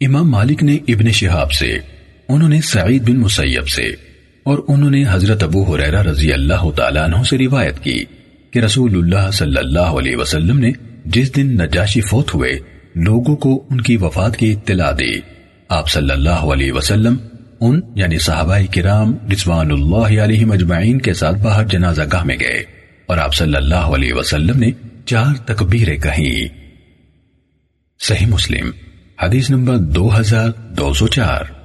امام مالک نے ابن شہاب سے، انہوں نے سعید بن مسیب سے، اور انہوں نے حضرت ابو حریرہ رضی اللہ تعالیٰ عنہ سے روایت کی کہ رسول اللہ صلی اللہ علیہ وسلم نے جس دن نجاشی فوت ہوئے، لوگوں کو ان کی وفات کی اطلاع دی۔ آپ صلی اللہ علیہ وسلم ان یعنی صحابہ کرام، رضوان اللہ علیہ مجمعین کے ساتھ باہر جنازہ گاہ میں گئے، اور آپ صلی اللہ علیہ وسلم نے چار تکبیریں کہیں۔ صحیح مسلم۔ حدیث نمبر دو ہزار دو سو چار۔